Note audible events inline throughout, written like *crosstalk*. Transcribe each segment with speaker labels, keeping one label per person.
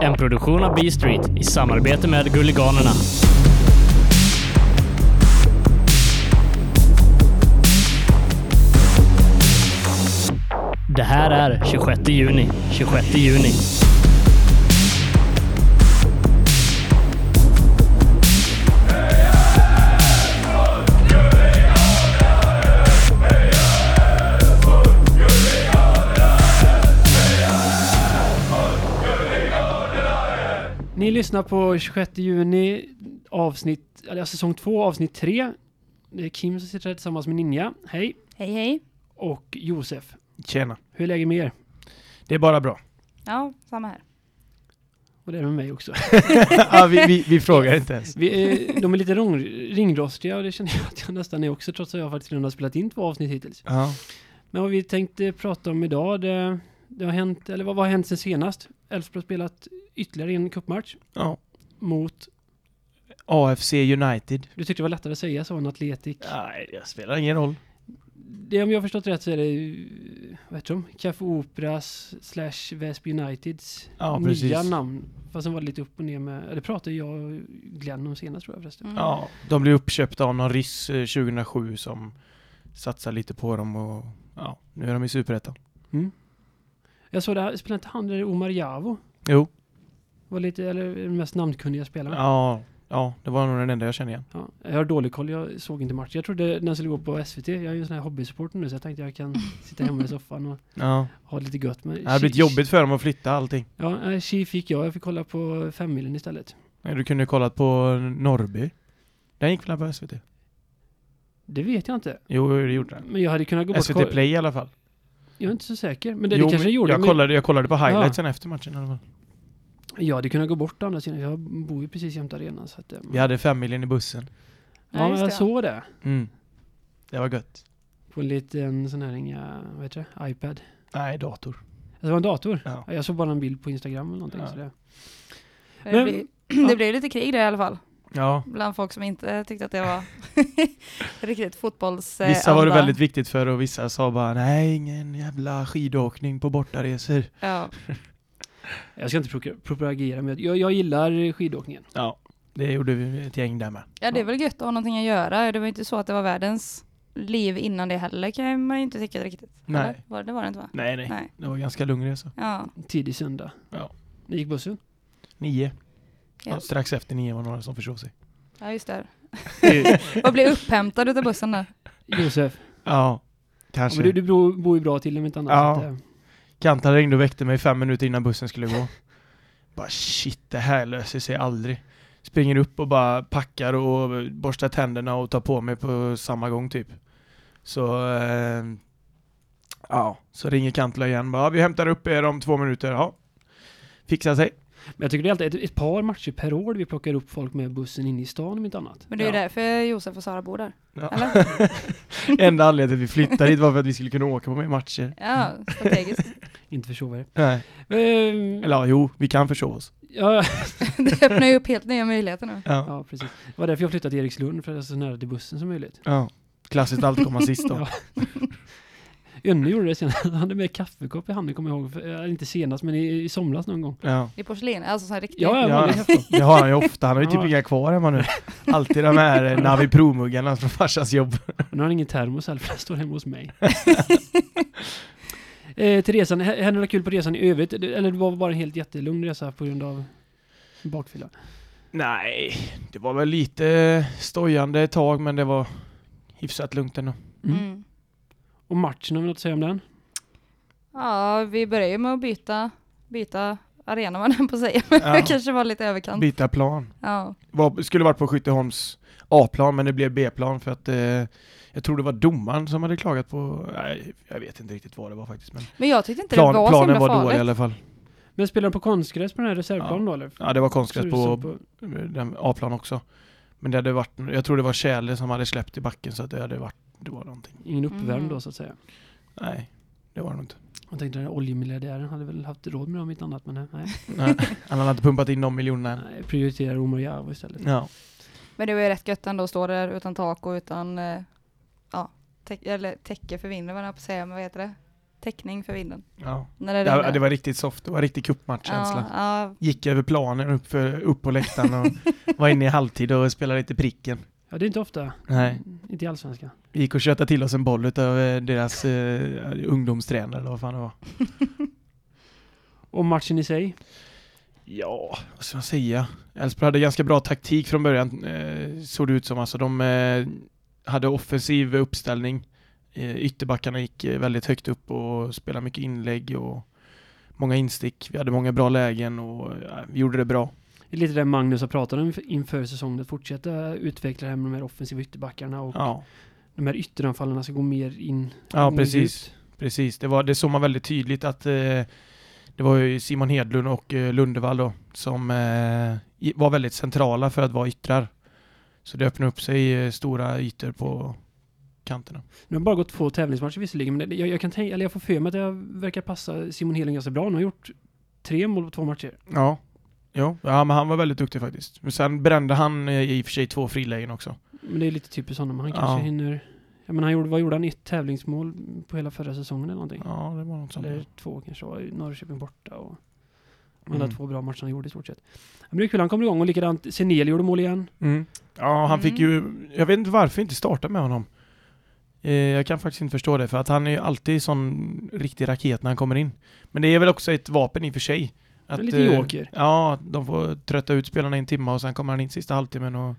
Speaker 1: En produktion av B-Street i samarbete med Gulliganerna. Det här är 26 juni. 26 juni.
Speaker 2: Ni lyssnar på 26 juni avsnitt, eller säsong 2 avsnitt 3. Det är Kim som sitter här tillsammans med Ninja. Hej.
Speaker 3: Hej hej.
Speaker 2: Och Josef.
Speaker 4: Tjena.
Speaker 2: Hur är läget med er?
Speaker 4: Det är bara bra.
Speaker 3: Ja, samma här.
Speaker 2: Och det är med mig också. *laughs*
Speaker 4: ja, vi, vi, vi frågar inte ens.
Speaker 2: Vi är, de är lite ring, ringrostiga och det känner jag att jag nästan är också trots att jag faktiskt redan har spelat in två avsnitt hittills.
Speaker 4: Ja.
Speaker 2: Men vad vi tänkte prata om idag, det, det har hänt, eller vad, vad har hänt sen senast? Elfsborg har spelat ytterligare en cupmatch
Speaker 4: ja.
Speaker 2: mot,
Speaker 4: AFC United.
Speaker 2: du tyckte det var lättare att säga så än Atletic.
Speaker 4: Nej, det spelar ingen roll.
Speaker 2: Det om jag har förstått rätt så är det, vad heter de? Café Operas slash Väsby Uniteds
Speaker 4: Ja,
Speaker 2: nya
Speaker 4: precis.
Speaker 2: namn. Fast sen var det lite upp och ner med, det pratade jag och Glenn om senast tror jag förresten.
Speaker 3: Mm.
Speaker 4: Ja, de blev uppköpta av någon ryss eh, 2007 som satsar lite på dem och ja, nu är de i Superettan.
Speaker 2: Mm. Jag såg det, här, spelade inte han Omar Javo?
Speaker 4: Jo.
Speaker 2: Var lite, eller den mest namnkunniga spelaren.
Speaker 4: Ja, ja, det var nog den enda jag kände igen.
Speaker 2: Ja, jag har dålig koll, jag såg inte matchen. Jag trodde den skulle gå på SVT. Jag är ju en sån här hobbysupporter nu så jag tänkte jag kan *laughs* sitta hemma i soffan och
Speaker 4: Ja,
Speaker 2: ha lite gött. Men
Speaker 4: det hade blivit jobbigt för dem att flytta allting.
Speaker 2: Ja, nej, Chi fick jag. Jag fick kolla på femmilen istället.
Speaker 4: Men Du kunde kollat på Norrby. Den gick väl på SVT?
Speaker 2: Det vet jag inte.
Speaker 4: Jo, det gjorde den.
Speaker 2: Men jag hade kunnat gå bort...
Speaker 4: SVT Play i alla fall.
Speaker 2: Jag är inte så säker. Men det,
Speaker 4: jo,
Speaker 2: det kanske
Speaker 4: men
Speaker 2: jag gjorde.
Speaker 4: jag,
Speaker 2: men
Speaker 4: kollade, jag kollade på highlightsen efter matchen i alla fall.
Speaker 2: Jag hade kunnat gå bort å andra sidan. Jag bor ju precis jämte arenan. Så att, eh,
Speaker 4: Vi hade femmiljen i bussen.
Speaker 2: ja,
Speaker 3: Ja,
Speaker 2: jag
Speaker 3: det.
Speaker 2: såg det.
Speaker 4: Mm. Det var gött.
Speaker 2: På en liten sån här, inga, vad heter det? iPad.
Speaker 4: Nej, dator.
Speaker 2: Alltså, det var en dator.
Speaker 4: Ja.
Speaker 2: Jag såg bara en bild på Instagram eller någonting.
Speaker 4: Ja.
Speaker 2: Så det.
Speaker 3: Det,
Speaker 2: Men-
Speaker 3: blir, *clears throat* det blir lite krig där i alla fall.
Speaker 4: Ja.
Speaker 3: Bland folk som inte tyckte att det var *laughs* riktigt fotbolls... eh,
Speaker 4: Vissa var det väldigt viktigt för och vissa sa bara nej, ingen jävla skidåkning på bortaresor.
Speaker 3: Ja. *laughs*
Speaker 2: Jag ska inte pro- propagera men jag, jag gillar skidåkningen.
Speaker 4: Ja. Det gjorde vi ett gäng där med.
Speaker 3: ja, det är väl gött att ha någonting att göra. Det var inte så att det var världens liv innan det heller kan man ju inte tycka riktigt.
Speaker 4: Nej.
Speaker 3: Eller? Var, det var det inte va?
Speaker 4: Nej, nej.
Speaker 3: Nej.
Speaker 4: Det var ganska lugn resa.
Speaker 3: Ja.
Speaker 2: Tidig söndag.
Speaker 4: Ja.
Speaker 2: Ni gick bussen?
Speaker 4: Nio.
Speaker 3: Ja.
Speaker 4: Ja, strax efter nio var några som försov sig.
Speaker 3: ja, just det. Och *laughs* bli upphämtad utav bussen där.
Speaker 2: Josef,
Speaker 4: Ja,
Speaker 2: ja,
Speaker 4: kanske.
Speaker 2: men du, du bor, ju bra till om inte annat.
Speaker 4: Ja.
Speaker 2: Eh,
Speaker 4: Kantan ringde och väckte mig fem minuter innan bussen skulle gå. bara shit, det här löser sig aldrig. Springer upp och bara packar och borstar tänderna och tar på mig på samma gång typ. Så, eh, ja, så ringer Kantla igen. Bara, vi hämtar upp er om två minuter. Ja, fixar sig.
Speaker 2: Men jag tycker det är alltid ett, ett par matcher per år vi plockar upp folk med bussen in i stan om inte annat.
Speaker 3: Men det är ju
Speaker 4: Ja.
Speaker 3: därför Josef och Sara bor där.
Speaker 4: Ja.
Speaker 3: Eller? *laughs*
Speaker 4: Enda anledningen till att vi flyttade hit var för att vi skulle kunna åka på mer matcher.
Speaker 3: Ja, strategiskt. *laughs*
Speaker 2: Inte försova er.
Speaker 4: Nej.
Speaker 2: Ehm,
Speaker 4: Eller ja, jo, vi kan försova oss.
Speaker 2: ja, *laughs*
Speaker 3: Det öppnar ju upp helt nya möjligheter nu.
Speaker 4: Ja.
Speaker 2: ja, precis. Det var därför jag flyttade till Erikslund, för att jag är så nära till bussen som möjligt.
Speaker 4: ja. Klassiskt alltid komma sist då.
Speaker 2: Önne gjorde det senast. *laughs* Han hade med kaffekopp i handen, kommer jag ihåg. För, eh, inte senast, men i, i somras någon gång.
Speaker 4: Ja.
Speaker 3: I porslin, alltså så här riktigt.
Speaker 2: Ja, ja,
Speaker 4: Ja, det har han ju ofta. Han har ju *laughs* typ inga kvar hemma nu. Alltid de här eh, Navi Pro-muggarna från farsans jobb. *laughs*
Speaker 2: Nu har han ingen termos heller, för den står hemma hos mig. eh, till resan, hände något kul på resan i övrigt? Det- Eller det var bara en helt jättelugn resa på grund av bakfylla?
Speaker 4: Nej, det var väl lite stojande ett tag, men det var hyfsat lugnt ändå.
Speaker 2: Mm.
Speaker 3: Mm.
Speaker 2: Och matchen, har vi något att säga om den?
Speaker 3: Ja, vi börjar ju med att byta, byta arena *laughs* man höll på säga. Men
Speaker 4: Ja.
Speaker 3: det kanske var lite överkant.
Speaker 4: Byta plan.
Speaker 3: Ja.
Speaker 4: Var, skulle varit på Skytteholms A-plan, men det blev B-plan för att eh, jag tror det var domaren som hade klagat på... Nej, jag vet inte riktigt vad det var faktiskt. Men
Speaker 3: Men jag tyckte inte
Speaker 4: plan,
Speaker 3: det var så
Speaker 4: planen
Speaker 3: himla
Speaker 4: var dålig i
Speaker 3: farligt.
Speaker 4: alla fall.
Speaker 2: Men spelar de på konstgräs på den här reservplanen då eller?
Speaker 4: Ja, det var konstgräs på,
Speaker 2: som
Speaker 4: den A-plan också. Men det hade varit, jag tror det var tjäle som hade släppt i backen så att det hade varit, det var någonting.
Speaker 2: Ingen uppvärmd
Speaker 3: Mm.
Speaker 2: då så att säga.
Speaker 4: Nej, det var det nog inte.
Speaker 2: Jag tänkte den här oljemiljardären hade väl haft råd med dem inte annat men nej.
Speaker 4: Nej, han hade inte pumpat in de miljonerna än.
Speaker 2: nej prioriterar Omar Javo istället.
Speaker 4: Ja.
Speaker 3: Men det var ju rätt gött ändå att stå där utan tak och utan, eh, ja, täck, eller täcke för vinden var jag på säga, men vad heter det? täckning för vinden.
Speaker 4: Ja.
Speaker 3: När det
Speaker 4: Ja, det var riktigt soft, det var riktig cupmatchkänsla.
Speaker 3: Ja, ja,
Speaker 4: Gick över planen upp, för, upp på läktaren och *laughs* var inne i halvtid och spelade lite pricken.
Speaker 2: Ja, det är inte ofta.
Speaker 4: Nej.
Speaker 2: Inte i Allsvenskan.
Speaker 4: Vi gick och köttade till oss en boll utav eh, deras eh, ungdomstränare eller vad fan det var. *laughs*
Speaker 2: Och matchen i sig?
Speaker 4: Ja, vad ska man säga? Elfsborg hade ganska bra taktik från början, eh, såg det ut som. Alltså de eh, hade offensiv uppställning. Eh, ytterbackarna gick eh, väldigt högt upp och spelade mycket inlägg och många instick. Vi hade många bra lägen och ja, vi gjorde det bra.
Speaker 2: Det är lite det Magnus har pratat om inför säsongen, att fortsätta utveckla det här med de här offensiva ytterbackarna och
Speaker 4: Ja,
Speaker 2: de här ytteranfallarna ska gå mer in.
Speaker 4: ja
Speaker 2: in
Speaker 4: precis.
Speaker 2: ut.
Speaker 4: Precis, det, var, det såg man väldigt tydligt att eh, det var ju Simon Hedlund och eh, Lundevall då, som eh, var väldigt centrala för att vara yttrar. Så det öppnade upp sig eh, stora ytor på kanterna.
Speaker 2: Nu har bara gått två tävlingsmatcher visserligen, men det, jag, jag kan tänka, eller jag får för mig att det verkar passa Simon Hedlund ganska bra. Han har gjort tre mål på två matcher.
Speaker 4: Ja. Jo, ja, men han var väldigt duktig faktiskt. Men sen brände han eh, i och för sig två frilägen också.
Speaker 2: Men det är lite typiskt honom. Han
Speaker 4: Ja.
Speaker 2: kanske hinner... Jag menar, han gjorde, vad gjorde han? Ett tävlingsmål på hela förra säsongen eller någonting?
Speaker 4: Ja, det var något sånt.
Speaker 2: Eller två kanske var Norrköping borta och... De
Speaker 4: Mm.
Speaker 2: hade två bra matcher han gjorde i stort sett. Men det är kul, han kommer igång och likadant, Seneli gjorde mål igen.
Speaker 4: Mm. Ja, han fick ju... Jag vet inte varför inte starta med honom. Eh, jag kan faktiskt inte förstå det, för att han är ju alltid sån riktig raket när han kommer in. Men det är väl också ett vapen i och för sig. Att,
Speaker 2: lite
Speaker 4: eh,
Speaker 2: joker.
Speaker 4: Ja, de får trötta ut spelarna i en timme och sen kommer han in sista halvtimmen och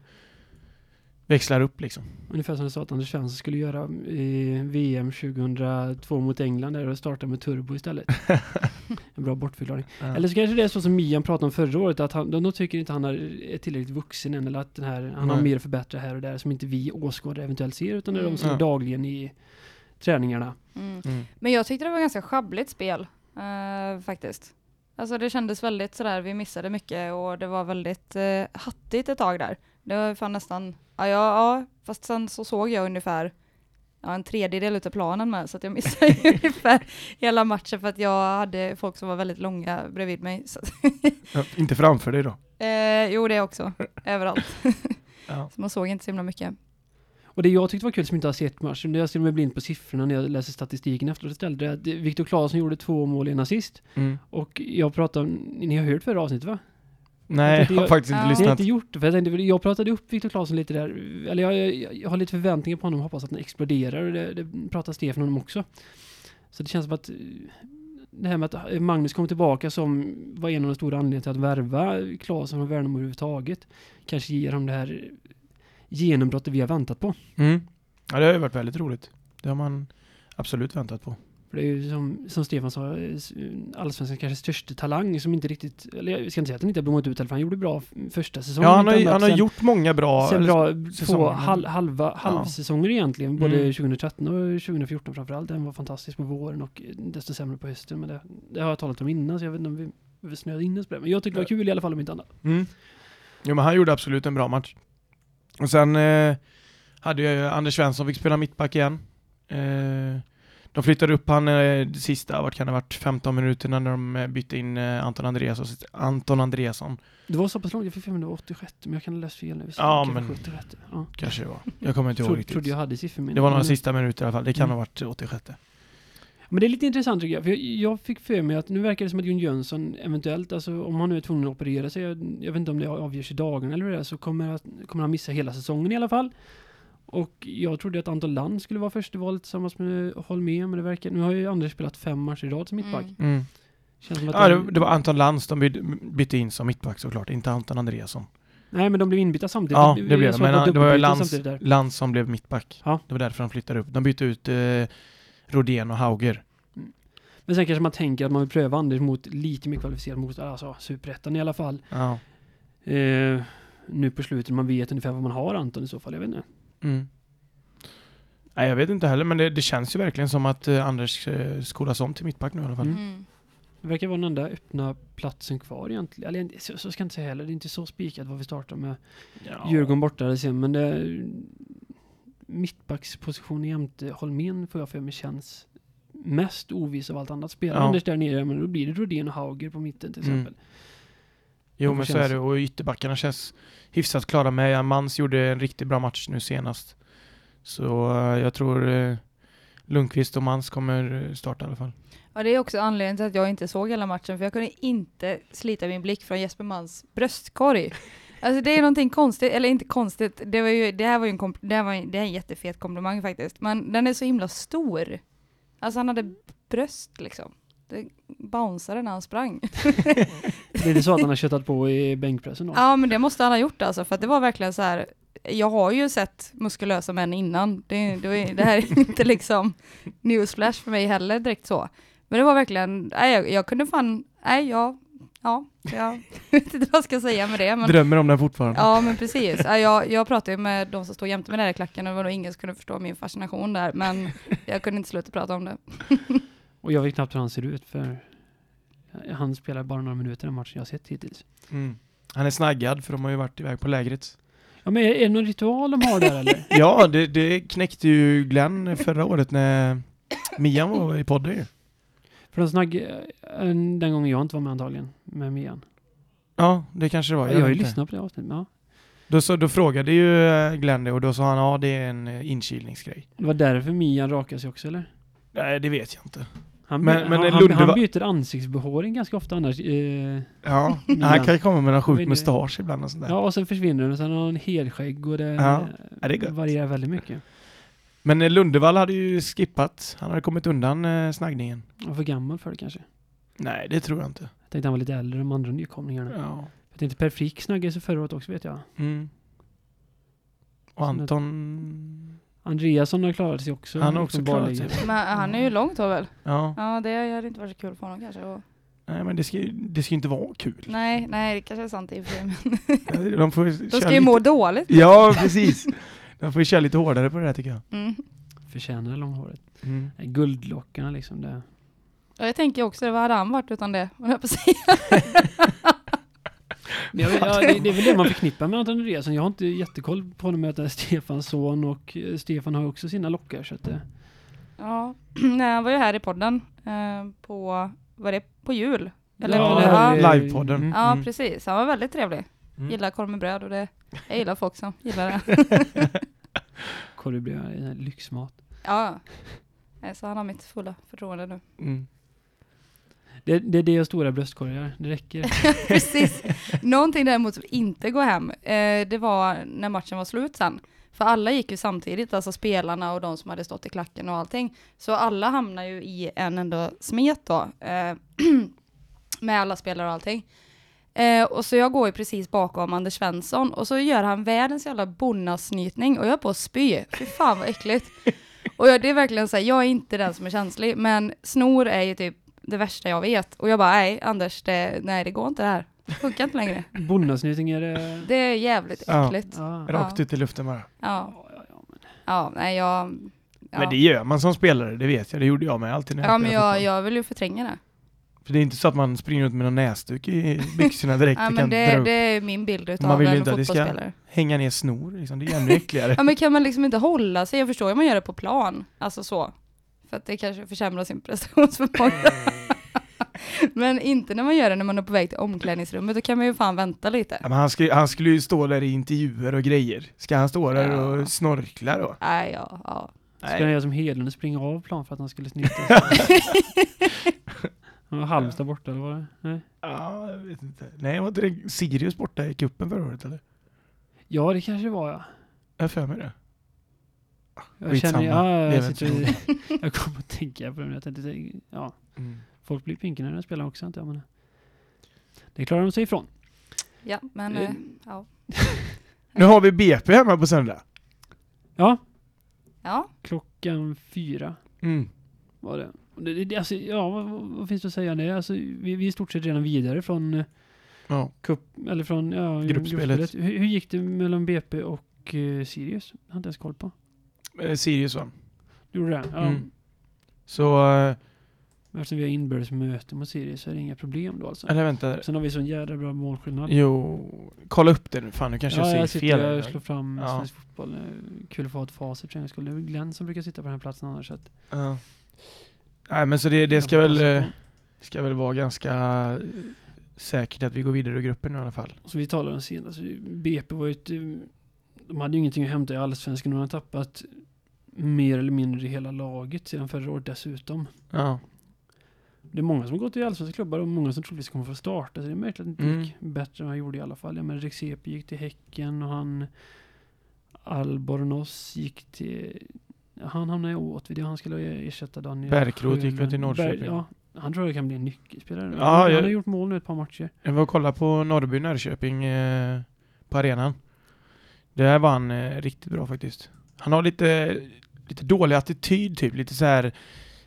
Speaker 4: växlar upp liksom.
Speaker 2: Ungefär som jag sa att Anders Svensson skulle göra i VM 2002 mot England där och starta med turbo istället. *laughs* en bra bortförklaring.
Speaker 4: Ja.
Speaker 2: Eller så kanske det är så som Mian pratade om förra året, att han, de, de tycker inte han är är tillräckligt vuxen än, eller att den här, han har
Speaker 4: Nej.
Speaker 2: mer att förbättra här och där som inte vi åskådare eventuellt ser, utan det är de
Speaker 3: Mm.
Speaker 2: ser
Speaker 4: Ja.
Speaker 2: dagligen i träningarna.
Speaker 3: Mm.
Speaker 4: Mm.
Speaker 3: Men jag tyckte det var ganska schabbligt spel eh, faktiskt. Alltså det kändes väldigt sådär, vi missade mycket och det var väldigt eh, hattigt ett tag där. Det var fan nästan, ja, ja, ja fast sen så såg jag ungefär ja, en tredjedel utav planen med så att jag missade *laughs* ungefär hela matchen för att jag hade folk som var väldigt långa bredvid mig. *laughs*
Speaker 4: Ja, inte framför dig då.
Speaker 3: eh, jo det också, *laughs* överallt.
Speaker 4: Ja.
Speaker 3: Så man såg inte så himla mycket.
Speaker 2: Och det jag tyckte var kul som inte har sett matchen, det jag ser mig blind på siffrorna när jag läser statistiken efteråt istället, det är att Viktor Claesson gjorde två mål i en assist.
Speaker 4: Mm.
Speaker 2: Och jag pratade om, ni har hört förra avsnittet va?
Speaker 4: Nej, jag har faktiskt inte
Speaker 3: Ja.
Speaker 2: Ni har
Speaker 4: lyssnat.
Speaker 2: inte gjort det, för jag tänkte, jag pratade upp Viktor Claesson lite där, eller jag, jag, jag har lite förväntningar på honom, hoppas att han exploderar och det, det pratar Stefan om också. Så det känns som att eh, det här med att Magnus kom tillbaka som var en av de stora anledningarna till att värva Claesson och Värnamo överhuvudtaget, kanske ger honom det här genombrottet vi har väntat på.
Speaker 4: Mm. Ja, det har ju varit väldigt roligt. Det har man absolut väntat på.
Speaker 2: För det är ju som, som Stefan sa, allsvenskans kanske största talang som inte riktigt, eller jag ska inte säga att han inte har blommat ut, för han gjorde bra första säsongen.
Speaker 4: Ja, han har,
Speaker 2: annat.
Speaker 4: han har
Speaker 2: Sen-
Speaker 4: gjort många bra...
Speaker 2: Sen bra två hal, halva, halvsäsonger egentligen, både
Speaker 4: Mm.
Speaker 2: 2013 och 2014 framförallt. Den var fantastisk på våren och desto sämre på hösten. Men det, det har jag talat om innan, så jag vet inte om vi, vi snöade in oss på det. Men jag tyckte det var kul i alla fall om inte annat.
Speaker 4: Mm. Jo, men han gjorde absolut en bra match. Och sen eh, hade ju Anders Svensson fick spela mittback igen. Eh, de flyttade upp han eh, det sista, vart kan det varit, 15 minuter när de eh, bytte in eh, Anton, Andreas Anton Andreasson.
Speaker 2: Det var så pass långt, jag fick för mig det var 86, men jag kan ha läst fel nu.
Speaker 4: Ja,
Speaker 2: Kanske
Speaker 4: men-
Speaker 2: 76. Ja.
Speaker 4: Kanske det var. Jag kommer inte ihåg riktigt.
Speaker 2: trodde jag hade sifferminne.
Speaker 4: Det var några sista minuter i alla fall. Det kan
Speaker 2: Mm.
Speaker 4: ha varit 86.
Speaker 2: Men det är lite intressant tycker jag, för jag, jag fick för mig att nu verkar det som att Jon Jönsson eventuellt, alltså om han nu är tvungen att operera sig, jag, jag vet inte om det avgörs i dagarna eller hur det är, så kommer, att, kommer han missa hela säsongen i alla fall. Och jag trodde att Anton Land skulle vara första valet tillsammans med Holmén, men det verkar, nu har ju Anders spelat fem matcher i rad som mittback.
Speaker 3: Mm.
Speaker 4: Mm.
Speaker 2: Känns som att
Speaker 4: Ja,
Speaker 2: de-
Speaker 4: det, det var Anton Lantz de bytte, in som mittback såklart, inte Anton Andreasson.
Speaker 2: Nej, men de blev inbytta samtidigt.
Speaker 4: Ja, det blev det.
Speaker 2: att
Speaker 4: Men det var Lantz. Lantz som blev mittback.
Speaker 2: Ja.
Speaker 4: Det var därför de flyttade upp. De bytte ut eh, Rodén och Hauger.
Speaker 2: Men sen kanske man tänker att man vill pröva Anders mot lite mer kvalificerad motståndare, alltså superettan i alla fall.
Speaker 4: Ja.
Speaker 2: Eh, nu på slutet, man vet ungefär vad man har Anton i så fall, jag vet inte.
Speaker 4: Mm. Nej, jag vet inte heller, men det, det känns ju verkligen som att eh, Anders eh, skolas om till mittback nu i alla fall.
Speaker 2: Mm.
Speaker 3: Mm.
Speaker 2: Det verkar vara den enda öppna platsen kvar egentligen. Eller så, så ska jag inte säga heller. Det är inte så spikat vad vi startar med.
Speaker 4: Ja.
Speaker 2: Djurgården borta sen, men det... Mittbacksposition jämte Holmén får jag för mig känns mest oviss av allt annat. Spelar
Speaker 4: Ja.
Speaker 2: Anders där nere, men då blir det Rodén och Hauger på mitten till
Speaker 4: Mm.
Speaker 2: exempel.
Speaker 4: Jo,
Speaker 2: Varför
Speaker 4: men så
Speaker 2: känns-
Speaker 4: är det. Och ytterbackarna känns hyfsat klara med. Mans gjorde en riktigt bra match nu senast. Så eh, jag tror eh, Lundqvist och Mans kommer eh, starta i alla fall.
Speaker 3: Ja, det är också anledningen till att jag inte såg hela matchen, för jag kunde inte slita min blick från Jesper Mans bröstkorg. Alltså det är någonting konstigt, eller inte konstigt, det, var ju, det här var ju en, det här var, en- det här är en jättefet komplimang faktiskt, men den är så himla stor. Alltså han hade bröst liksom. Det bounceade när han sprang. *laughs*
Speaker 2: Det är det så att han har köttat på i bänkpressen då?
Speaker 3: Ja men det måste han ha gjort alltså, för att det var verkligen så här. Jag har ju sett muskulösa män innan. Det, det, det här är inte liksom newsflash för mig heller direkt så. Men det var verkligen, nej jag, jag kunde fan, nej jag, ja, jag *laughs* vet inte vad jag ska säga med det. Men,
Speaker 4: Drömmer om den fortfarande.
Speaker 3: ja men precis. Ja, jag, jag pratade ju med de som stod jämte mig där i klacken och det var nog ingen som kunde förstå min fascination där. Men jag kunde inte sluta prata om det. *laughs*
Speaker 2: Och jag vet knappt hur han ser ut för han spelar bara några minuter i den matchen jag har sett hittills.
Speaker 4: Mm. Han är snaggad för de har ju varit iväg på lägret.
Speaker 2: Ja men är är det någon ritual de har där eller? *laughs*
Speaker 4: Ja, det, det knäckte ju Glenn förra året när Mian var i podden ju.
Speaker 2: För de snagg, eh, den gången jag inte var med antagligen, med Mian.
Speaker 4: Ja, det kanske det var.
Speaker 2: Jag, har ju lyssnat på det avsnittet, ja.
Speaker 4: Då, så, då frågade ju eh, Glenn det och då sa han ja det är en eh, inkilningsgrej.
Speaker 2: Det var därför Mian rakade sig också eller?
Speaker 4: Nej, det vet jag inte.
Speaker 2: Han,
Speaker 4: Men-
Speaker 2: men, han,
Speaker 4: Lunde
Speaker 2: han, byter ansiktsbehåring ganska ofta annars. Eh,
Speaker 4: Ja, *laughs* han kan ju komma med någon
Speaker 2: Jag
Speaker 4: sjuk mustasch ibland och sånt där.
Speaker 2: ja, och sen försvinner den och sen har han helskägg och det,
Speaker 4: Ja, det
Speaker 2: varierar väldigt mycket.
Speaker 4: Men eh, Lundevall hade ju skippat. Han hade kommit undan eh, snaggningen.
Speaker 2: Och för gammal för det kanske.
Speaker 4: Nej, det tror jag inte.
Speaker 2: Jag tänkte han var lite äldre, de andra nykomlingarna.
Speaker 4: Ja.
Speaker 2: Jag tänkte Per Frick snaggade sig förra året också vet jag.
Speaker 4: Mm. Och
Speaker 2: Som ett-
Speaker 4: Anton...
Speaker 2: Andreasson har klarat sig också.
Speaker 4: Han har också klarat sig.
Speaker 3: Men han är ju långt då väl?
Speaker 4: Ja.
Speaker 3: Ja det hade inte varit så kul för honom kanske. Och,
Speaker 4: Nej, men det ska, ju- det ska ju inte vara kul.
Speaker 3: nej, nej det kanske är sant i och för sig. men
Speaker 4: De får
Speaker 3: De ska ju
Speaker 4: lite-
Speaker 3: må dåligt.
Speaker 4: Ja, precis. *laughs* De får ju köra lite hårdare på det här tycker jag.
Speaker 3: Mm.
Speaker 2: Förtjänar långhåret.
Speaker 4: Mm.
Speaker 2: Guldlockarna liksom. Det.
Speaker 3: Och jag tänker också, vad hade han varit utan det? Vad jag på. *laughs*
Speaker 2: Men jag, vet- ja, det, det är väl det man förknippar med Anton Andreasson. Jag har inte jättekoll på honom med att det är Stefans son och eh, Stefan har också sina lockar. Så att, eh,
Speaker 3: Ja, *clears throat* nej, han var ju här i podden eh, på, var det på jul? Eller,
Speaker 2: Ja, det-
Speaker 3: ja,
Speaker 4: Livepodden.
Speaker 2: Mm.
Speaker 3: ja,
Speaker 4: Mm.
Speaker 3: precis. Han var väldigt trevlig.
Speaker 4: Mm.
Speaker 3: Gillar korv med bröd och det, jag gillar folk som gillar det. *laughs*
Speaker 2: korvbröd, eh, lyxmat.
Speaker 3: Ja, så han har mitt fulla förtroende nu.
Speaker 4: Mm.
Speaker 2: Det, det är det och stora bröstkorgar. Det räcker. *laughs*
Speaker 3: Precis. Någonting däremot som inte går hem, eh, det var när matchen var slut sen. För alla gick ju samtidigt, alltså spelarna och de som hade stått i klacken och allting. Så alla hamnar ju i en enda smet då. Eh, *clears throat* med alla spelare och allting. Eh, och så jag går ju precis bakom Anders Svensson och så gör han världens jävla bonnasnytning och jag är på att spy. Fy fan vad äckligt. *laughs* Och jag, det är verkligen så här, jag är inte den som är känslig, men snor är ju typ det värsta jag vet. Och jag bara, nej Anders, det, nej det går inte det här. Det funkar inte längre.
Speaker 2: Bonnasnytning är det...
Speaker 3: Det är jävligt äckligt. Ja,
Speaker 2: Ja.
Speaker 4: Rakt ut i luften bara.
Speaker 3: ja,
Speaker 2: Ja,
Speaker 3: nej jag... Ja,
Speaker 4: Men det gör man som spelare, det vet jag. Det gjorde jag med alltid när jag
Speaker 3: ja men jag, jag vill ju förtränga det.
Speaker 4: För det är inte så att man springer runt med någon näsduk i *laughs* byxorna direkt
Speaker 3: Ja, men det, det är min bild utav
Speaker 4: Man vill ju inte att det ska- hänga ner snor. Liksom. Det är ännu äckligare. *laughs*
Speaker 3: Ja men kan man liksom inte hålla sig? Jag förstår ju man gör det på plan. Alltså så. För att det kanske försämrar sin prestationsförmåga. *laughs* men inte när man gör det när man är på väg till omklädningsrummet. Då kan man ju fan vänta lite.
Speaker 4: Ja, men han, skulle, han skulle ju stå där i intervjuer och grejer. Ska han stå där
Speaker 3: Ja.
Speaker 4: och snorkla då?
Speaker 3: Nej, ja, ja.
Speaker 2: Ska han göra som Hedlund och springa av plan för att han skulle snyta? Han var Halmstad borta eller vad det? Nej.
Speaker 4: Ja, jag vet inte. Nej, var inte det Sirius borta i cupen förra året eller?
Speaker 2: Ja, det kanske var ja.
Speaker 4: Jag har för mig det.
Speaker 2: Jag
Speaker 4: Skitsamma.
Speaker 2: känner, ja, jag, sitter, *laughs* jag kommer att tänka på det, men jag tänkte, ja,
Speaker 4: Mm.
Speaker 2: folk blir pinkiga när de spelar också inte jag, men det klarar de sig ifrån.
Speaker 3: Ja, men
Speaker 2: eh,
Speaker 3: ja. *laughs*
Speaker 4: Nu har vi BP hemma på söndag.
Speaker 2: Ja,
Speaker 3: Ja,
Speaker 2: klockan fyra
Speaker 4: Mm.
Speaker 2: var det. Det, det alltså, ja, vad, vad- finns det att säga om det? Alltså, vi, vi är i stort sett redan vidare från eh,
Speaker 4: Ja.
Speaker 2: cup, eller från ja,
Speaker 4: Gruppspelet.
Speaker 2: Hur, hur gick det mellan BP och eh, Sirius? Jag har inte ens koll på.
Speaker 4: Eh, Sirius va?
Speaker 2: Gjorde det? Ja.
Speaker 4: Mm. Så,
Speaker 2: Men Eftersom vi har inbördes möte mot Sirius så är det inga problem då alltså.
Speaker 4: eller vänta.
Speaker 2: Sen har vi sån jävla bra målskillnad.
Speaker 4: Jo, kolla upp det nu. Fan, nu kanske
Speaker 2: ja,
Speaker 4: jag
Speaker 2: jag
Speaker 4: säger
Speaker 2: sitter
Speaker 4: fel. här.
Speaker 2: slår fram
Speaker 4: Ja.
Speaker 2: svensk fotboll. Kul att få ett facit för en gångs skull. Det är väl Glenn som brukar sitta på den här platsen annars. Så att
Speaker 4: Ja. Nej, men så det, det ska väl, eh, ska väl vara ganska eh, säkert att vi går vidare ur gruppen i alla fall.
Speaker 2: Så vi talade om senast. BP var ju ett... eh, De hade ju ingenting att hämta i Allsvenskan. De hade tappat mer eller mindre hela laget sedan förra året dessutom.
Speaker 4: Ja.
Speaker 2: Det är många som har gått i allsvenska klubbar och många som troligtvis kommer få starta. Så det är märkligt att det inte
Speaker 4: Mm.
Speaker 2: gick bättre än vad han gjorde i alla fall. Ja, men Rexepi gick till Häcken och han Albornoz gick till... ja, Han hamnade i Åtvid. Han skulle ersätta Daniel
Speaker 4: Bergkrot gick väl till. Norrköping?
Speaker 2: ja, han tror jag kan bli en nyckelspelare.
Speaker 4: Ja,
Speaker 2: han,
Speaker 4: jag-
Speaker 2: har gjort mål nu ett par matcher.
Speaker 4: Jag var och kollade på Norrby Norrköping eh, på arenan. Där var han eh, riktigt bra faktiskt. Han har lite, lite dålig attityd typ, lite så här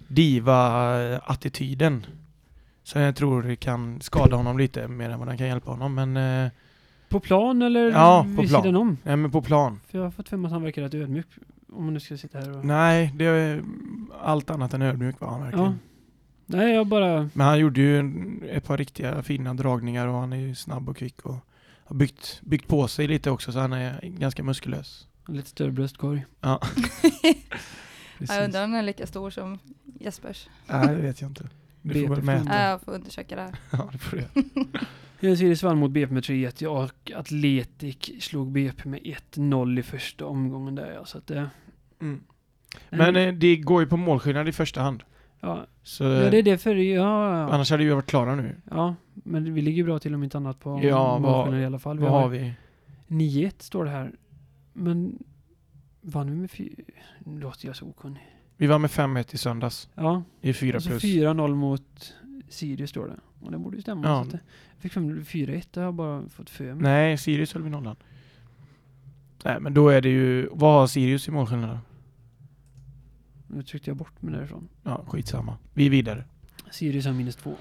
Speaker 4: diva-attityden. Så jag tror kan skada honom lite mer än vad den kan hjälpa honom. Men, eh,
Speaker 2: På plan eller
Speaker 4: Ja, på
Speaker 2: vid
Speaker 4: plan.
Speaker 2: sidan om?
Speaker 4: nej, men på plan.
Speaker 2: För jag har fått för mig att han verkar rätt ödmjuk. Om nu ska sitta här och...
Speaker 4: Nej, det är allt annat än ödmjuk var han verkligen.
Speaker 2: Ja. Nej, jag bara...
Speaker 4: Men han gjorde ju en, ett par riktiga fina dragningar och han är ju snabb och kvick och har byggt, byggt på sig lite också så han är ganska muskulös.
Speaker 2: Lite större bröstkorg.
Speaker 4: Ja. *laughs*
Speaker 3: Jag undrar om den är lika stor som Jespers.
Speaker 4: Nej, det vet jag inte. Du får mäta.
Speaker 3: Ja, jag får undersöka det här. *laughs*
Speaker 4: Ja, det får du göra.
Speaker 2: Sirius vann mot BP med 3-1 och Atletic slog BP med 1-0 i första omgången där ja, så att det...
Speaker 4: Mm. Men eh, det går ju på målskillnad i första hand.
Speaker 2: ja,
Speaker 4: Så,
Speaker 2: ja, det är det för... Ja, ja,
Speaker 4: Annars hade vi varit klara nu.
Speaker 2: ja, men vi ligger bra till om inte annat på
Speaker 4: Ja, vad-
Speaker 2: målskillnad i alla fall. Vi
Speaker 4: Vad har
Speaker 2: har
Speaker 4: vi?
Speaker 2: 9-1 står det här. Men vann vi med 4... Nu låter jag så okunnig.
Speaker 4: Vi var med 5-1 i söndags.
Speaker 2: Ja,
Speaker 4: I 4
Speaker 2: alltså
Speaker 4: plus.
Speaker 2: 4-0 mot Sirius står det. Och det borde ju stämma.
Speaker 4: Ja.
Speaker 2: Så att det, jag fick fram 4-1, det har jag bara fått för mig.
Speaker 4: Nej, Sirius höll vi nollan. Nej, men då är det ju... Vad har Sirius i målskillnad då?
Speaker 2: Nu tryckte jag bort mig därifrån.
Speaker 4: Ja, skitsamma. Vi är vidare.
Speaker 2: Sirius har minus två.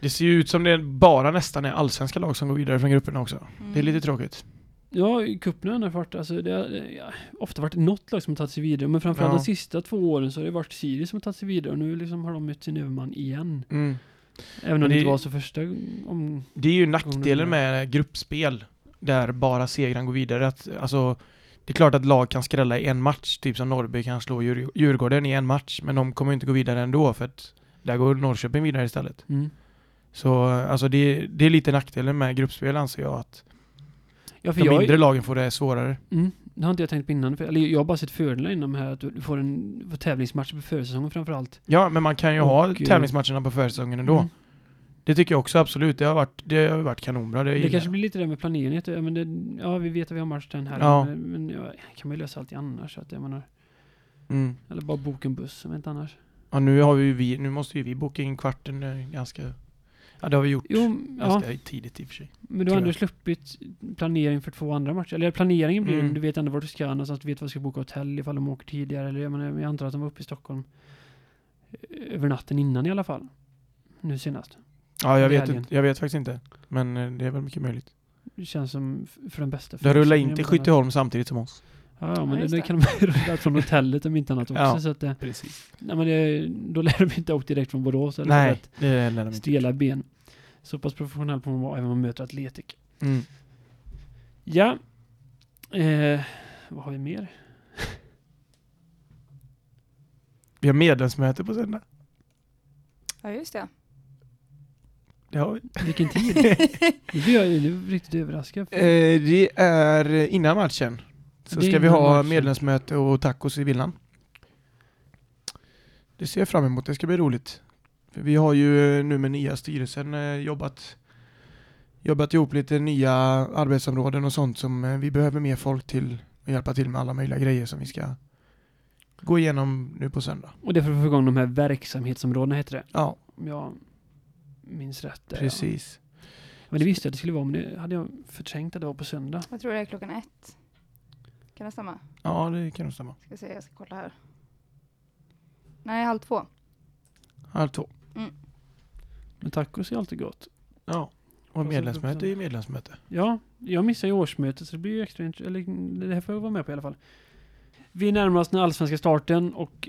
Speaker 4: Det ser ju ut som det bara nästan är allsvenska lag som går vidare från grupperna också. Det är lite tråkigt.
Speaker 2: Ja, i cupen har varit, alltså det har ja, ofta varit något lag som har tagit sig vidare, men framförallt
Speaker 4: Ja.
Speaker 2: de sista två åren så har det varit Sirius som har tagit sig vidare och nu liksom har de mött sin överman igen.
Speaker 4: Mm.
Speaker 2: Även om det
Speaker 4: det-
Speaker 2: inte var så första om...
Speaker 4: Det är ju nackdelen med gruppspel där bara segran går vidare. Att, alltså, det är klart att lag kan skrälla i en match, typ som Norrby kan slå Djur- Djurgården i en match, men de kommer inte gå vidare ändå för att där går Norrköping vidare istället.
Speaker 2: Mm.
Speaker 4: Så alltså det, det är lite nackdelen med gruppspel anser jag att
Speaker 2: Ja, för
Speaker 4: de
Speaker 2: jag,
Speaker 4: mindre lagen får det svårare.
Speaker 2: mm, det har inte jag tänkt på innan. För, eller jag har bara sett fördelar inom här att du får en får tävlingsmatch på försäsongen framförallt.
Speaker 4: Ja, men man kan ju ha
Speaker 2: Och, eh,
Speaker 4: tävlingsmatcherna på försäsongen ändå.
Speaker 2: Mm.
Speaker 4: Det tycker jag också absolut. Det har varit, det har varit kanonbra. Det,
Speaker 2: Det kanske blir lite det med planeringen. Ja, men det, ja, vi vet att vi har match den här.
Speaker 4: Ja.
Speaker 2: Men, men ja, kan man ju lösa allt annars. Att jag menar,
Speaker 4: mm.
Speaker 2: eller bara boka en buss som inte annars.
Speaker 4: Ja, nu har vi, nu måste ju vi boka in kvarten eh, ganska... Ja, det har vi gjort
Speaker 2: Jo, ja.
Speaker 4: ganska tidigt i och för sig.
Speaker 2: Men du har ändå
Speaker 4: jag.
Speaker 2: sluppit planering för två andra matcher. Eller planeringen blir
Speaker 4: Mm.
Speaker 2: du vet ändå vart du ska någonstans, du vet vad du ska boka hotell ifall de åker tidigare. Eller jag, menar, jag antar att de var uppe i Stockholm eh, över natten innan i alla fall. Nu senast.
Speaker 4: Ja, jag vet, inte, jag vet faktiskt inte. Men eh, det är väl mycket möjligt.
Speaker 2: Det känns som för den bästa.
Speaker 4: Du har rullat in till Skytteholm samtidigt som oss.
Speaker 2: Ja, ja, men
Speaker 3: Ja,
Speaker 2: det, kan de rulla från hotellet om inte annat också.
Speaker 4: Ja.
Speaker 2: Så att det,
Speaker 4: Precis.
Speaker 2: nej, men det, då lär de inte åka direkt från Borås. Eller
Speaker 4: Nej, det lär de
Speaker 2: att
Speaker 4: inte.
Speaker 2: stela ben. Så pass professionell får man vara även om man möter Atletic.
Speaker 4: Mm.
Speaker 2: Ja. Eh, vad har vi mer? *laughs*
Speaker 4: Vi har medlemsmöte på söndag.
Speaker 3: Ja, just det.
Speaker 4: Det har vi.
Speaker 2: Vilken tid? Nu blir jag riktigt överraskad.
Speaker 4: Eh, det är innan matchen. Så
Speaker 2: Det
Speaker 4: ska vi ha medlemsmöte och tacos i villan. Det ser jag fram emot. Det ska bli roligt. Vi har ju nu med nya styrelsen eh, jobbat jobbat ihop lite nya arbetsområden och sånt som eh, vi behöver mer folk till och hjälpa till med alla möjliga grejer som vi ska gå igenom nu på söndag.
Speaker 2: Och det är för att få igång de här verksamhetsområdena heter det.
Speaker 4: Ja,
Speaker 2: Om jag minns rätt. där, Ja.
Speaker 4: precis.
Speaker 2: Men det visste jag att det skulle vara, men det hade jag förträngt att det var på söndag.
Speaker 3: Jag tror det är klockan ett. Kan det stämma?
Speaker 4: Ja, det kan nog stämma.
Speaker 3: Ska se, jag ska kolla här. Nej, halv två.
Speaker 4: Halv två.
Speaker 2: Men tacos är alltid gott.
Speaker 4: Ja. Och medlemsmöte är medlemsmöte.
Speaker 2: Ja, jag missar ju årsmötet så det blir ju extra int- eller det här får jag vara med på i alla fall. Vi närmar oss den allsvenska starten och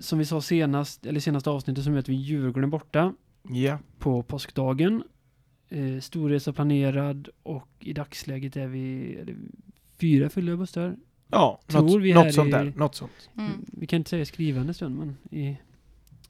Speaker 2: som vi sa senast, eller senaste avsnittet så möter vi Djurgården borta
Speaker 4: Ja.
Speaker 2: på påskdagen. Eh, storresa planerad och i dagsläget är vi är det fyra fulla bussar.
Speaker 4: Ja,
Speaker 2: Tror
Speaker 4: något,
Speaker 2: vi
Speaker 4: något sånt
Speaker 2: i-
Speaker 4: där. Något sånt.
Speaker 3: Mm.
Speaker 2: Vi kan inte säga skrivande stund men i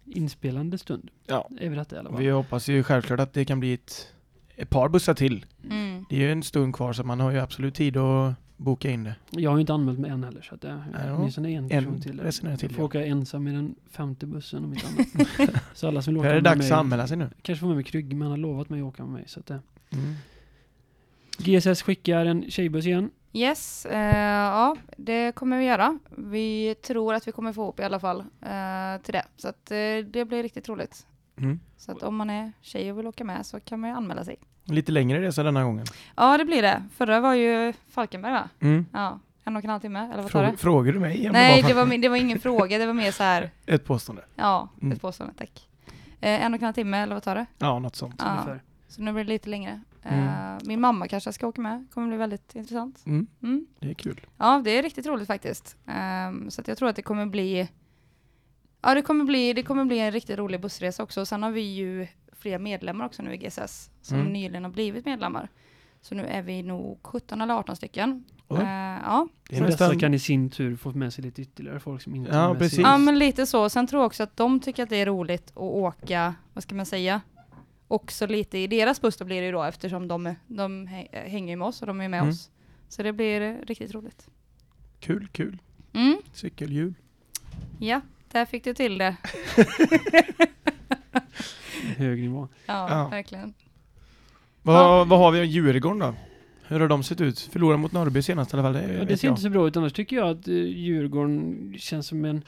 Speaker 2: inspelande stund
Speaker 4: Ja.
Speaker 2: är vi detta i alla fall.
Speaker 4: Vi hoppas ju självklart att det kan bli ett, ett par bussar till.
Speaker 3: Mm.
Speaker 4: Det är ju en stund kvar så man har ju absolut tid att Boka in det.
Speaker 2: Jag har ju inte anmält mig än heller så att det
Speaker 4: ja.
Speaker 2: åtminstone en person
Speaker 4: En
Speaker 2: till.
Speaker 4: resenär till.
Speaker 2: Jag får
Speaker 4: Ja.
Speaker 2: åka ensam i den femte bussen om inte annat. *laughs* så alla som vill åka
Speaker 4: Är det
Speaker 2: med
Speaker 4: dags
Speaker 2: mig,
Speaker 4: att anmäla sig nu?
Speaker 2: Kanske få med mig Krygg, men han har lovat mig att åka med mig. Så att, eh.
Speaker 4: Mm.
Speaker 2: GSS skickar en tjejbuss igen.
Speaker 3: Yes, eh, ja det kommer vi göra. Vi tror att vi kommer få ihop i alla fall eh, till det. Så att, eh, det blir riktigt roligt.
Speaker 4: Mm.
Speaker 3: Så att om man är tjej och vill åka med så kan man ju anmäla sig.
Speaker 4: Lite längre resa denna gången.
Speaker 3: Ja det blir det. Förra var ju Falkenberg va?
Speaker 4: Mm.
Speaker 3: Ja, en och en halv timme eller vad
Speaker 4: Frå-
Speaker 3: det?
Speaker 4: frågar du mig?
Speaker 3: Nej det var, min- det var ingen fråga, det var mer så här, *laughs*
Speaker 4: Ett påstående.
Speaker 3: ja
Speaker 4: Mm.
Speaker 3: ett påstående tack. Eh, en och en halv timme eller vad tar det?
Speaker 4: Ja, något sånt.
Speaker 3: Ja.
Speaker 2: Ungefär.
Speaker 3: Så nu blir det lite längre.
Speaker 4: Mm.
Speaker 3: Eh, min mamma kanske ska åka med, kommer bli väldigt intressant.
Speaker 4: Mm.
Speaker 3: Mm.
Speaker 4: Det är kul.
Speaker 3: Ja, det är riktigt roligt faktiskt. Ehm, så att jag tror att det kommer bli Ja, det kommer bli, det kommer bli en riktigt rolig bussresa också. Sen har vi ju fler medlemmar också nu i GSS som
Speaker 4: Mm.
Speaker 3: nyligen har blivit medlemmar. Så nu är vi nog 17 eller 18 stycken.
Speaker 4: Oj.
Speaker 3: Eh, ja.
Speaker 4: Det är
Speaker 2: Så dessa
Speaker 4: nästan...
Speaker 2: kan i sin tur få med sig lite ytterligare folk som inte
Speaker 4: Ja, precis.
Speaker 2: sig.
Speaker 3: ja, men lite så. Sen tror jag också att de tycker att det är roligt att åka, vad ska man säga, också lite i deras buss då blir det ju då eftersom de, de hä- hänger med oss och de är med
Speaker 4: Mm.
Speaker 3: oss. Så det blir eh, riktigt roligt.
Speaker 4: Kul, kul.
Speaker 3: Mm.
Speaker 4: Cykelhjul.
Speaker 3: Ja, där fick du till det. *laughs*
Speaker 2: Hög nivå.
Speaker 3: Ja,
Speaker 4: Ja.
Speaker 3: verkligen.
Speaker 4: Vad, vad har vi om Djurgården då? Hur har de sett ut? Förlorade mot Norrby senast i alla fall. Det,
Speaker 2: Ja, det ser
Speaker 4: jag.
Speaker 2: inte så bra ut. Annars tycker jag att uh, Djurgården känns som en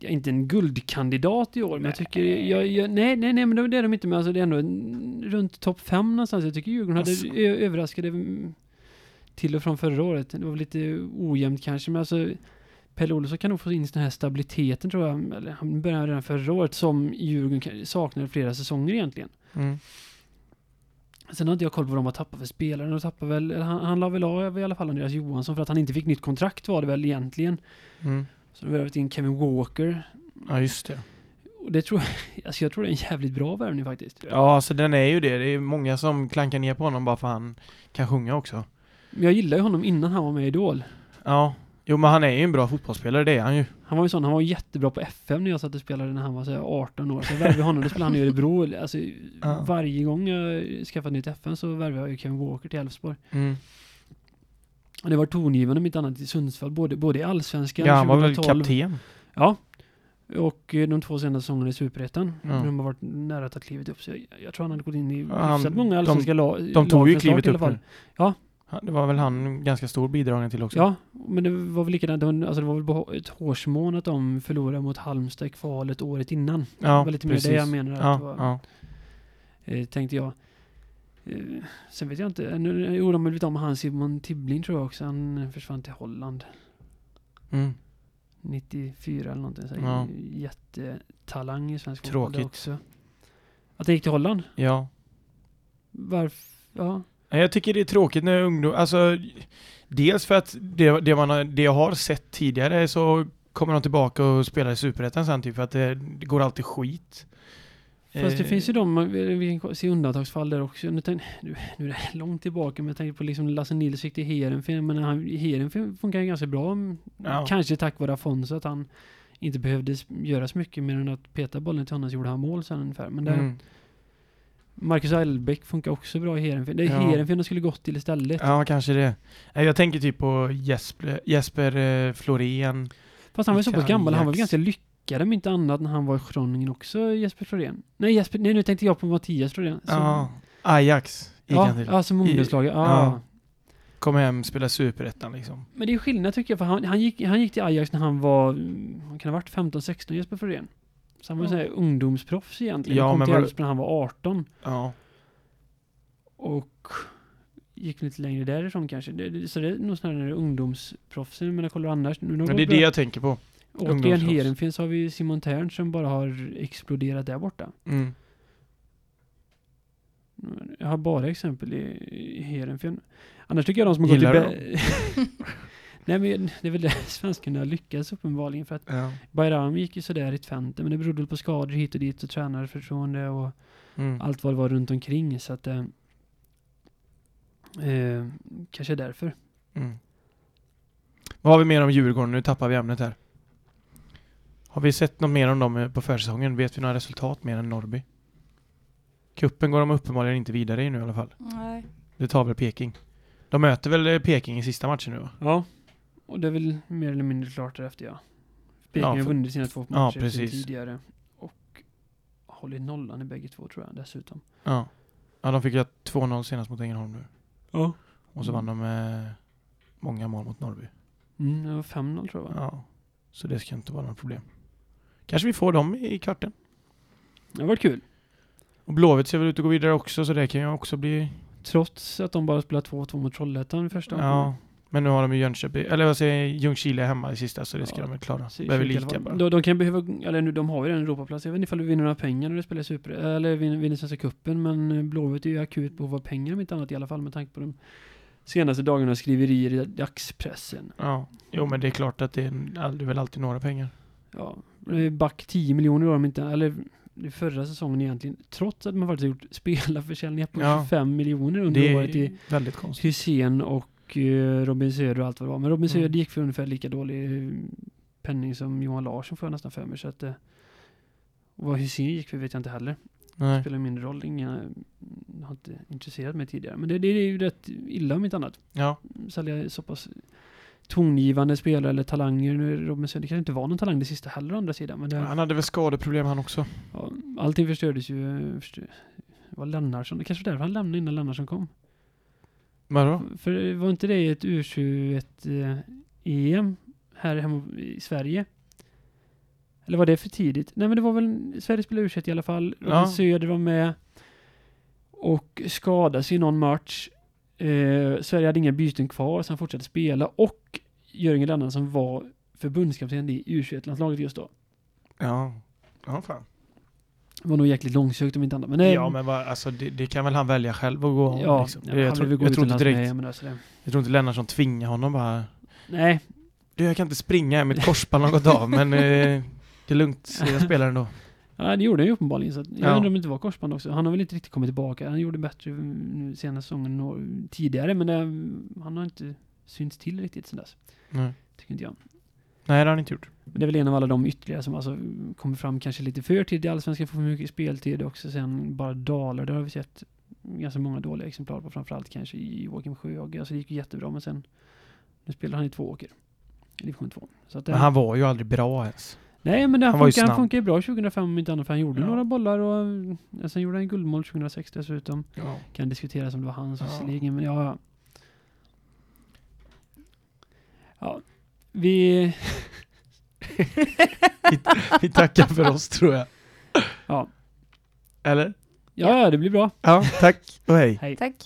Speaker 2: ja, inte en guldkandidat i år, men jag tycker... Jag, jag, nej, nej, nej, men det är de inte. Men alltså det är ändå en, runt topp fem någonstans. Jag tycker Djurgården hade
Speaker 4: Alltså.
Speaker 2: ö- överraskade mm, till och från förra året. Det var lite ojämnt kanske, men alltså Pelle Olsson kan nog få in den här stabiliteten tror jag. Eller han började redan förra året som Djurgården saknade flera säsonger egentligen.
Speaker 4: Mm.
Speaker 2: Sen har inte jag koll på vad de har tappat för spelare. De tappar väl, han, han la väl av i alla fall Andreas Johansson för att han inte fick nytt kontrakt var det väl egentligen.
Speaker 4: Mm.
Speaker 2: Så de har värvat in Kevin Walker.
Speaker 4: Ja, just det.
Speaker 2: Och det tror jag, *laughs* alltså jag tror det är en jävligt bra värvning faktiskt.
Speaker 4: Ja, alltså den är ju det. Det är många som klankar ner på honom bara för han kan sjunga också.
Speaker 2: Men jag gillar ju honom innan han var med i Idol.
Speaker 4: Ja. Jo, men han är ju en bra fotbollsspelare, det är han ju.
Speaker 2: Han var ju sån, han var jättebra på FM när jag satt och spelade när han var så här 18 år. Så jag värvade honom, då spelade han i Örebro. Alltså
Speaker 4: Ja.
Speaker 2: varje gång jag skaffade nytt FM så värvade jag ju Kevin Walker till Elfsborg.
Speaker 4: Mm.
Speaker 2: Och det var tongivande om inte annat i Sundsvall, både, både i Allsvenskan
Speaker 4: Ja, han var väl
Speaker 2: 2012
Speaker 4: kapten.
Speaker 2: Ja. Och eh, de två senaste säsongerna i Superettan.
Speaker 4: Ja.
Speaker 2: De har varit nära att ta klivet upp. Så jag, jag tror han hade gått in i
Speaker 4: Ja, han-
Speaker 2: hyfsat många allsvenska lag.
Speaker 4: De tog ju klivet
Speaker 2: i alla
Speaker 4: upp
Speaker 2: fall.
Speaker 4: nu.
Speaker 2: Ja.
Speaker 4: Det var väl han ganska stor bidragande till också.
Speaker 2: Ja, men det var väl likadant. Det var, alltså det var väl bara ett hårsmån att de förlorade mot Halmstad i kvalet året innan.
Speaker 4: ja
Speaker 2: det var lite mer
Speaker 4: precis.
Speaker 2: det jag menar. Att det
Speaker 4: Ja,
Speaker 2: var,
Speaker 4: ja.
Speaker 2: eh, tänkte jag. Eh, sen vet jag inte. Nu, jo, de har blivit av med han Simon Tibbling tror jag också. Han försvann till Holland.
Speaker 4: Mm.
Speaker 2: 94 eller någonting. Så
Speaker 4: Ja.
Speaker 2: Jättetalang i svensk fotboll också. Att det gick till Holland?
Speaker 4: ja.
Speaker 2: Varför? Ja.
Speaker 4: Jag tycker det är tråkigt när ungdom, alltså dels för att det, det, man har, det jag har sett tidigare så kommer de tillbaka och spelar i Superettan sen typ för att det, det går alltid skit.
Speaker 2: Fast det
Speaker 4: Eh,
Speaker 2: finns ju de, eh, vi kan se undantagsfall där också. Nu, tänk, nu, nu är det långt tillbaka men jag tänker på liksom Lasse Nils fick till Heerenveen. Men han, Heerenveen funkar ju ganska bra. mm,
Speaker 4: Ja.
Speaker 2: Kanske tack vare Afonso att han inte behövde göra så mycket mer än att peta bollen till honom så gjorde han mål sen ungefär. Men det,
Speaker 4: Mm.
Speaker 2: Marcus Elbeck funkar också bra i Heerenveen. Det är
Speaker 4: Ja.
Speaker 2: Heerenveen de skulle gått till istället.
Speaker 4: Ja, kanske det. Nej, Jag tänker typ på Jesper, Jesper eh, Florén.
Speaker 2: Fast han var ju så pass gammal, han var väl ganska lyckad om inte annat när han var i Groningen också, Jesper Florén. Nej, Jesper, nej nu tänkte jag på Mattias Florén.
Speaker 4: Ja, Ajax
Speaker 2: ja,
Speaker 4: han
Speaker 2: ja, som ungdomslag. Ja.
Speaker 4: ja. Kom hem, spela Superettan liksom.
Speaker 2: Men det är skillnad tycker jag, för han, han, gick, han gick till Ajax när han var, vad kan ha varit, 15-16 Jesper Florén. Så han var ju
Speaker 3: Ja.
Speaker 2: ungdomsproffs egentligen.
Speaker 4: Ja,
Speaker 2: han kom
Speaker 4: men
Speaker 2: till
Speaker 4: var-
Speaker 2: Elfsborg när han var 18.
Speaker 4: Ja.
Speaker 2: Och gick lite längre därifrån kanske. Det, det, så det är nog snarare ungdomsproffsen. Men jag kollar annars. Nu,
Speaker 4: Men det är det jag tänker på.
Speaker 2: Återigen. Heerenveen så har vi Simon Tern som bara har exploderat där borta.
Speaker 4: Mm.
Speaker 2: Jag har bara exempel i, i Heerenveen. Annars tycker jag de som har gått
Speaker 4: Gillar
Speaker 2: i... Be- *laughs* Nej men det är väl där *laughs* svenskarna har lyckats uppenbarligen för att
Speaker 4: Ja.
Speaker 2: Bayram gick ju sådär i Twente men det berodde på skador hit och dit och tränarförtroende och
Speaker 4: Mm.
Speaker 2: allt vad det var runt omkring så att eh, eh, kanske därför.
Speaker 4: Mm. Vad har vi mer om Djurgården? Nu tappar vi ämnet här. Har vi sett något mer om dem eh, på försäsongen? Vet vi några resultat mer än Norrby? Kuppen går de uppenbarligen inte vidare i nu i alla fall.
Speaker 3: Nej.
Speaker 4: Det tar väl Peking. De möter väl eh, Peking i sista matchen nu va?
Speaker 2: Ja. Och det är väl mer eller mindre klart därefter ja. Peking
Speaker 4: Ja,
Speaker 2: har
Speaker 4: för-
Speaker 2: vunnit sina två
Speaker 4: Ja,
Speaker 2: matcher
Speaker 4: precis.
Speaker 2: tidigare. Och håller nollan i bägge två tror jag dessutom.
Speaker 4: Ja. Ja, de fick ju 2-0 senast mot Ängelholm nu.
Speaker 2: Ja.
Speaker 4: Och så vann de med många mål mot Norrby.
Speaker 2: Mm, det var 5-0 tror jag va?
Speaker 4: Ja. Så det ska inte vara något problem. Kanske vi får dem i kvarten.
Speaker 2: Det varit kul.
Speaker 4: Och Blåvitt ser väl ut att gå vidare också, så det kan ju också bli...
Speaker 2: Trots att de bara spelat 2-2 mot Trollhättan i första
Speaker 4: Ja. Men nu har de ju Jönköping, eller vad säger jag, Ljungskile hemma i sista, så det ska
Speaker 2: Ja.
Speaker 4: de väl klara. Det
Speaker 2: alla
Speaker 4: lika bra.
Speaker 2: De, de kan behöva, eller nu, de har ju en Europaplats. Jag vet inte ifall de vinner några pengar när de spelar super, eller vinner, vinner Svenska cupen, men eh, Blåvitt är ju akut behov av pengar om inte annat i alla fall med tanke på de senaste dagarnas skriverier i dagspressen.
Speaker 4: Ja. Jo, men det är klart att det är, det är väl alltid några pengar.
Speaker 2: Ja, det back 10 miljoner då, om inte, eller det förra säsongen egentligen, trots att man faktiskt gjort *laughs* spelarförsäljningar på
Speaker 4: Ja.
Speaker 2: 25 miljoner under
Speaker 4: Det
Speaker 2: året i
Speaker 4: väldigt konstigt.
Speaker 2: Hussein och eh, Robin Söder och allt vad det var. Men Robin Söder
Speaker 4: Mm.
Speaker 2: gick för ungefär lika dålig eh, penning som Johan Larsson jag nästan för mig. Så att, eh, vad Hussein gick för vet jag inte heller. Det
Speaker 4: Nej.
Speaker 2: spelar mindre roll. Inga, mm, har inte intresserat mig tidigare. Men det, det är ju rätt illa om inte annat.
Speaker 4: Ja.
Speaker 2: Sälja så pass tongivande spelare eller talanger. Nu Robin Söder kanske inte var någon talang det sista heller å andra sidan. Men det,
Speaker 4: Han hade väl skadeproblem han också.
Speaker 2: ja, allting förstördes ju. eh, Förstör, det var Lennartsson. Det kanske var därför han lämnade innan Lennartsson kom.
Speaker 4: Vadå?
Speaker 2: För var inte det ett U21-EM här hemma i Sverige? Eller var det för tidigt? Nej men det var väl, Sverige spelade U21 i alla fall. Robin
Speaker 4: Ja.
Speaker 2: Söder var med och skadade sig i någon match. Eh, Sverige hade inga byten kvar så han fortsatte spela och Jörgen Lennartsson var förbundskapten i U21-landslaget just då.
Speaker 4: Ja. Ja, fan.
Speaker 2: Det var nog jäkligt långsökt om inte annat. Men, eh,
Speaker 4: Ja, men vad, alltså, det, det kan väl han välja själv att gå om,
Speaker 2: ja,
Speaker 4: liksom.
Speaker 2: ja,
Speaker 4: jag,
Speaker 2: han
Speaker 4: tror, jag tror inte direkt,
Speaker 2: med, jag det-
Speaker 4: jag tror inte Lennartsson tvingar honom bara
Speaker 2: Nej,
Speaker 4: Du, jag kan inte springa mitt korsband har gått av, men eh, det är lugnt, jag spelar ändå. *laughs*
Speaker 2: Ja, det gjorde han ju uppenbarligen. Så jag
Speaker 4: Ja.
Speaker 2: undrar om det inte var korsband också. Han har väl inte riktigt kommit tillbaka. Han gjorde bättre mm, senaste säsongen tidigare, men det, han har inte synts till riktigt sen dess.
Speaker 4: Nej.
Speaker 2: Tycker inte jag.
Speaker 4: Nej, det har han inte gjort.
Speaker 2: Men det är väl en av alla de ytterligare som alltså kommer fram kanske lite för tidigt i Allsvenskan, får för mycket speltid också sen bara dalar. Det har vi sett ganska många dåliga exemplar på, framförallt kanske i Joakim Sjöhage. Alltså det gick jättebra, men sen nu spelar han i två åker. I division 2. Så att,
Speaker 4: Men han var ju aldrig bra ens.
Speaker 2: Nej, men
Speaker 4: Han ju
Speaker 2: funkar, han funkar ju bra 2005 om inte annat, för han gjorde
Speaker 4: Ja.
Speaker 2: några bollar och eh, sen gjorde han guldmål 2006 dessutom.
Speaker 4: Ja.
Speaker 2: Kan diskuteras om det var hans
Speaker 4: Ja.
Speaker 2: visserligen, men ja, ja. Ja, *laughs* vi...
Speaker 4: Vi tackar för oss, tror jag.
Speaker 2: Ja.
Speaker 4: Eller?
Speaker 2: Ja, ja, det blir bra.
Speaker 4: Ja, tack och hej.
Speaker 2: Hej.
Speaker 3: Tack.